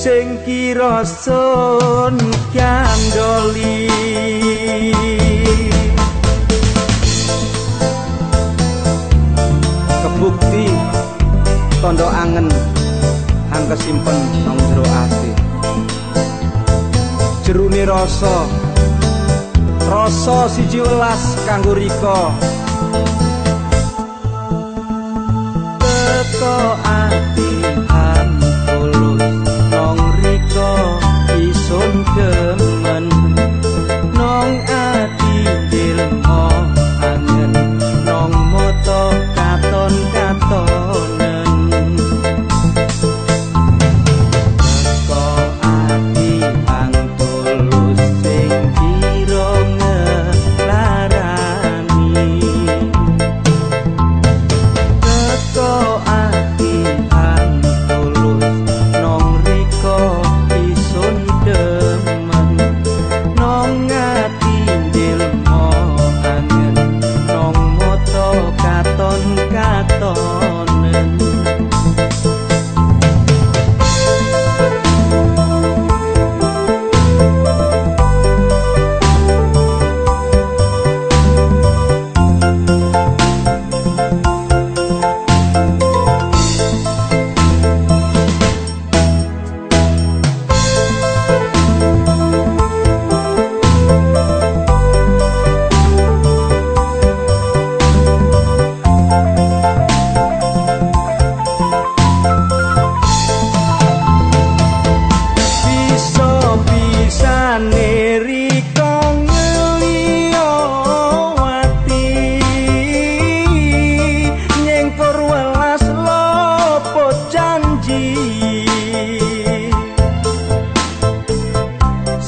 sing kiroso nikam doli kebukti tondo angen hang kesimpen nang jero ati. Jerune rasa rasa siji welas kanggo rika.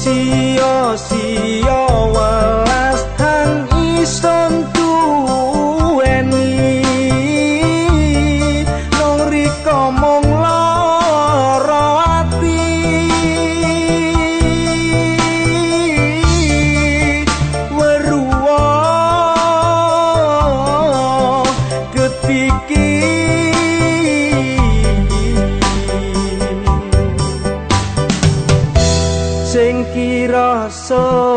心。corazón.